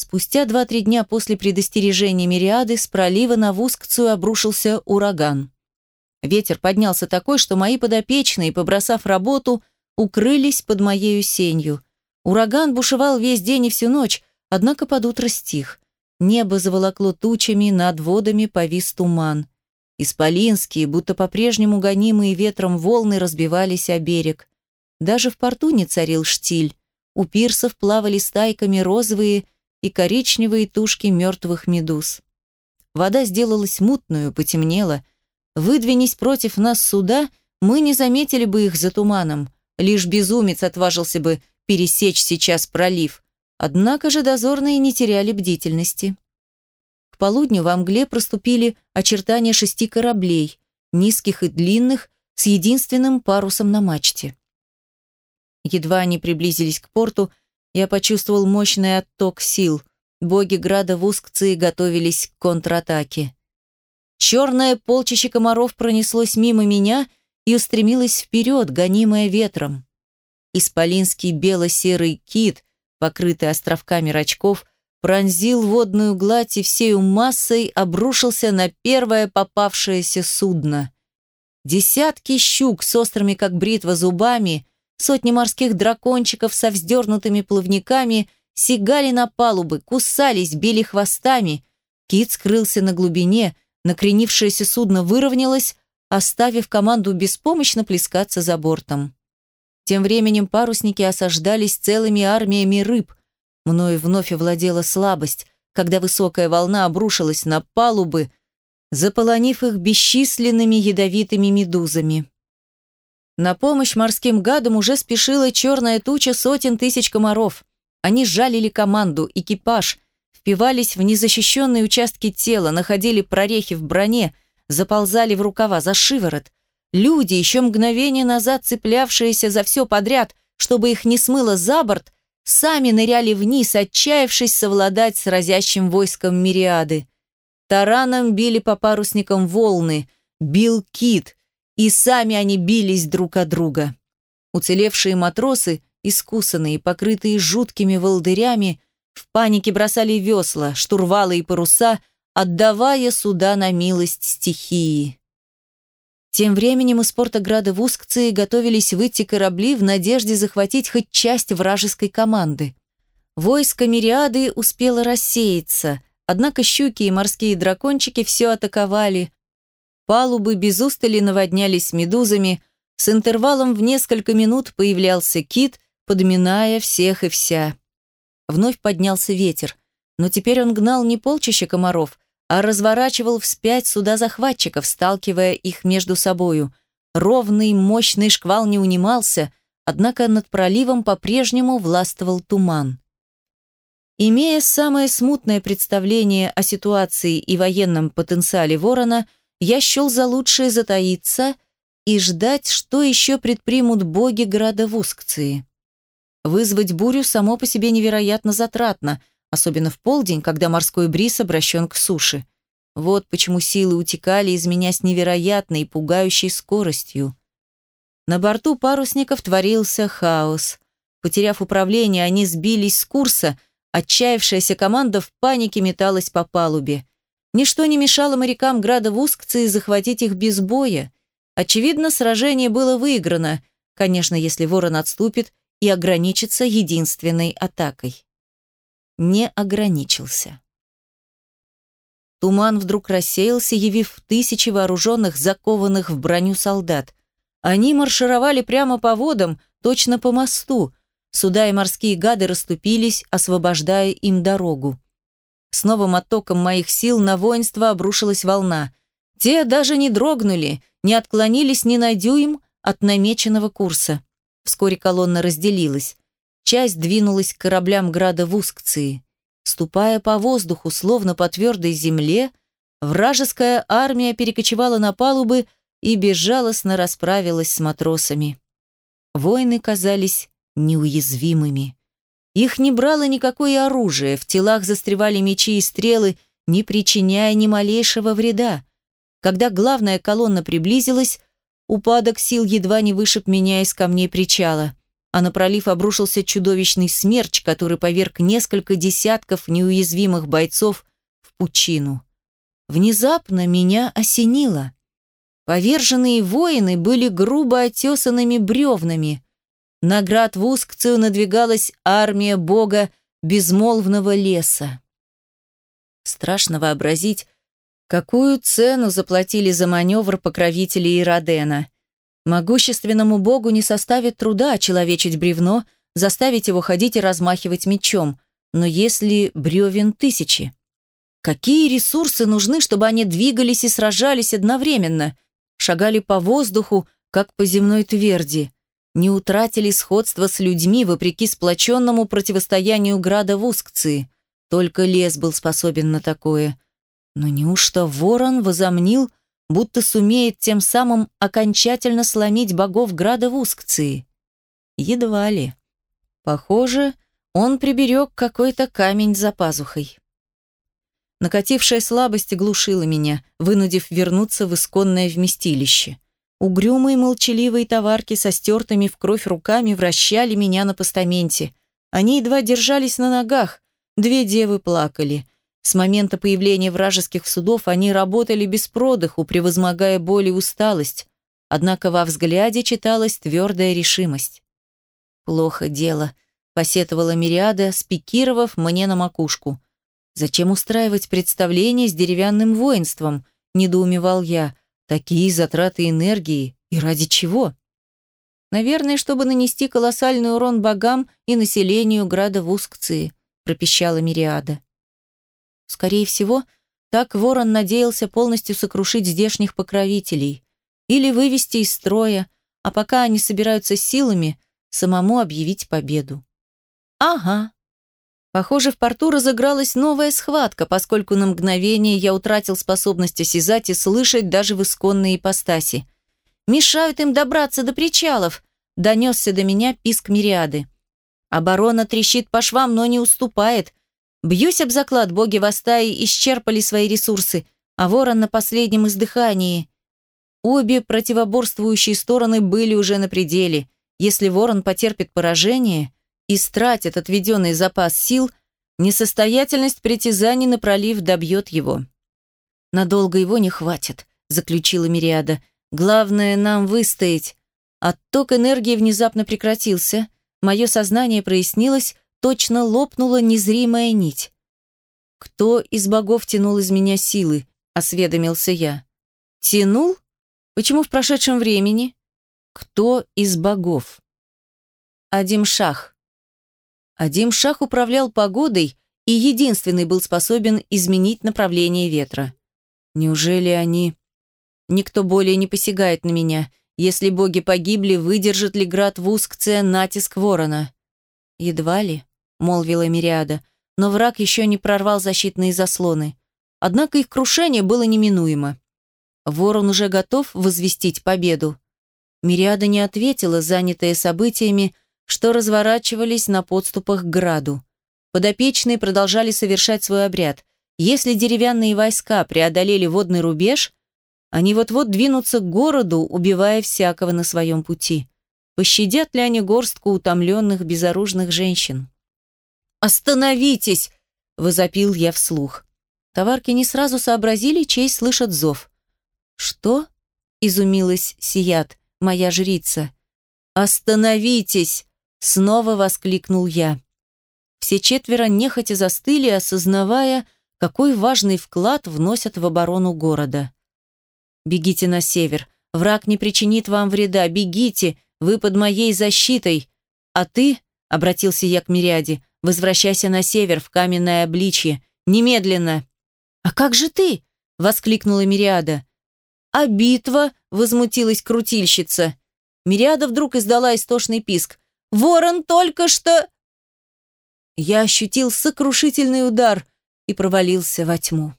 Спустя два-три дня после предостережения Мириады с пролива на Вускцию обрушился ураган. Ветер поднялся такой, что мои подопечные, побросав работу, укрылись под моею сенью. Ураган бушевал весь день и всю ночь, однако под утро стих. Небо заволокло тучами, над водами повис туман. Исполинские, будто по-прежнему гонимые ветром волны разбивались о берег. Даже в порту не царил штиль. У пирсов плавали стайками розовые и коричневые тушки мертвых медуз. Вода сделалась мутную, потемнела. Выдвинись против нас суда, мы не заметили бы их за туманом. Лишь безумец отважился бы пересечь сейчас пролив. Однако же дозорные не теряли бдительности. К полудню во мгле проступили очертания шести кораблей, низких и длинных, с единственным парусом на мачте. Едва они приблизились к порту, я почувствовал мощный отток сил. Боги Града в Ускции готовились к контратаке. Черное полчище комаров пронеслось мимо меня и устремилось вперед, гонимое ветром. Исполинский бело-серый кит, покрытый островками рачков, пронзил водную гладь и всею массой обрушился на первое попавшееся судно. Десятки щук с острыми, как бритва, зубами Сотни морских дракончиков со вздернутыми плавниками сигали на палубы, кусались, били хвостами. Кит скрылся на глубине, накренившееся судно выровнялось, оставив команду беспомощно плескаться за бортом. Тем временем парусники осаждались целыми армиями рыб. Мною вновь овладела слабость, когда высокая волна обрушилась на палубы, заполонив их бесчисленными ядовитыми медузами. На помощь морским гадам уже спешила черная туча сотен тысяч комаров. Они жалили команду, экипаж, впивались в незащищенные участки тела, находили прорехи в броне, заползали в рукава за шиворот. Люди, еще мгновение назад цеплявшиеся за все подряд, чтобы их не смыло за борт, сами ныряли вниз, отчаявшись совладать с разящим войском мириады. Тараном били по парусникам волны, бил кит, и сами они бились друг от друга. Уцелевшие матросы, искусанные, покрытые жуткими волдырями, в панике бросали весла, штурвалы и паруса, отдавая суда на милость стихии. Тем временем из порта Града в Ускции готовились выйти корабли в надежде захватить хоть часть вражеской команды. Войско Мириады успело рассеяться, однако щуки и морские дракончики все атаковали, Палубы без устали наводнялись медузами, с интервалом в несколько минут появлялся кит, подминая всех и вся. Вновь поднялся ветер, но теперь он гнал не полчища комаров, а разворачивал вспять суда захватчиков, сталкивая их между собою. Ровный, мощный шквал не унимался, однако над проливом по-прежнему властвовал туман. Имея самое смутное представление о ситуации и военном потенциале Ворона – я счел за лучшее затаиться и ждать, что еще предпримут боги города Вускции. Вызвать бурю само по себе невероятно затратно, особенно в полдень, когда морской бриз обращен к суше. Вот почему силы утекали из меня с невероятной, пугающей скоростью. На борту парусников творился хаос. Потеряв управление, они сбились с курса, отчаявшаяся команда в панике металась по палубе. Ничто не мешало морякам Града Вускции захватить их без боя. Очевидно, сражение было выиграно, конечно, если ворон отступит и ограничится единственной атакой. Не ограничился. Туман вдруг рассеялся, явив тысячи вооруженных, закованных в броню солдат. Они маршировали прямо по водам, точно по мосту. Суда и морские гады расступились, освобождая им дорогу. С новым оттоком моих сил на воинство обрушилась волна. Те даже не дрогнули, не отклонились ни на дюйм от намеченного курса. Вскоре колонна разделилась. Часть двинулась к кораблям града в Ускции. Ступая по воздуху, словно по твердой земле, вражеская армия перекочевала на палубы и безжалостно расправилась с матросами. Воины казались неуязвимыми. Их не брало никакое оружие, в телах застревали мечи и стрелы, не причиняя ни малейшего вреда. Когда главная колонна приблизилась, упадок сил едва не вышиб меня из камней причала. а на пролив обрушился чудовищный смерч, который поверг несколько десятков неуязвимых бойцов в пучину. Внезапно меня осенило. Поверженные воины были грубо отесанными бревнами. На град в Ускцию надвигалась армия бога безмолвного леса. Страшно вообразить, какую цену заплатили за маневр покровители Иродена. Могущественному богу не составит труда очеловечить бревно, заставить его ходить и размахивать мечом, но если бревен тысячи? Какие ресурсы нужны, чтобы они двигались и сражались одновременно, шагали по воздуху, как по земной тверди, не утратили сходство с людьми вопреки сплоченному противостоянию града в Ускции? Только лес был способен на такое. Но неужто ворон возомнил, будто сумеет тем самым окончательно сломить богов града в Ускции? Едва ли. Похоже, он приберег какой-то камень за пазухой. Накатившая слабость глушила меня, вынудив вернуться в исконное вместилище. Угрюмые молчаливые товарки со стертыми в кровь руками вращали меня на постаменте. Они едва держались на ногах, Две девы плакали. С момента появления вражеских судов они работали без продыху, превозмогая боль и усталость. Однако во взгляде читалась твердая решимость. «Плохо дело», — посетовала Мириада, спикировав мне на макушку. «Зачем устраивать представление с деревянным воинством?» — недоумевал я. «Такие затраты энергии. И ради чего?» «Наверное, чтобы нанести колоссальный урон богам и населению града Вускции», пропищала Мириада. Скорее всего, так Ворон надеялся полностью сокрушить здешних покровителей или вывести из строя, а пока они собираются силами, самому объявить победу. Ага. Похоже, в порту разыгралась новая схватка, поскольку на мгновение я утратил способность осязать и слышать даже в исконной ипостаси. «Мешают им добраться до причалов», — донесся до меня писк Мириады. Оборона трещит по швам, но не уступает. Бьюсь об заклад, боги Вастаи исчерпали свои ресурсы, а ворон на последнем издыхании. Обе противоборствующие стороны были уже на пределе. Если ворон потерпит поражение и стратит отведенный запас сил, несостоятельность притязаний на пролив добьет его. «Надолго его не хватит», — заключила Мириада. «Главное нам выстоять». Отток энергии внезапно прекратился — Мое сознание прояснилось, точно лопнула незримая нить. «Кто из богов тянул из меня силы?» – осведомился я. «Тянул? Почему в прошедшем времени?» «Кто из богов?» Адим Шах. Адим Шах управлял погодой и единственный был способен изменить направление ветра. Неужели они... Никто более не посягает на меня, если боги погибли, выдержит ли град Вускция натиск ворона? Едва ли, молвила Мириада, но враг еще не прорвал защитные заслоны. Однако их крушение было неминуемо. Ворон уже готов возвестить победу. Мириада не ответила, занятая событиями, что разворачивались на подступах к граду. Подопечные продолжали совершать свой обряд. Если деревянные войска преодолели водный рубеж, они вот-вот двинутся к городу, убивая всякого на своем пути. Пощадят ли они горстку утомленных, безоружных женщин? «Остановитесь!» – возопил я вслух. Товарки не сразу сообразили, чей слышат зов. «Что?» – изумилась Сият, моя жрица. «Остановитесь!» – снова воскликнул я. Все четверо нехотя застыли, осознавая, какой важный вклад вносят в оборону города. Бегите на север. Враг не причинит вам вреда. Бегите, вы под моей защитой. А ты, обратился я к Мириаде, возвращайся на север в каменное обличье. Немедленно. А как же ты? воскликнула Мириада. А битва? возмутилась крутильщица. Мириада вдруг издала истошный писк. Ворон только что Я ощутил сокрушительный удар и провалился во тьму.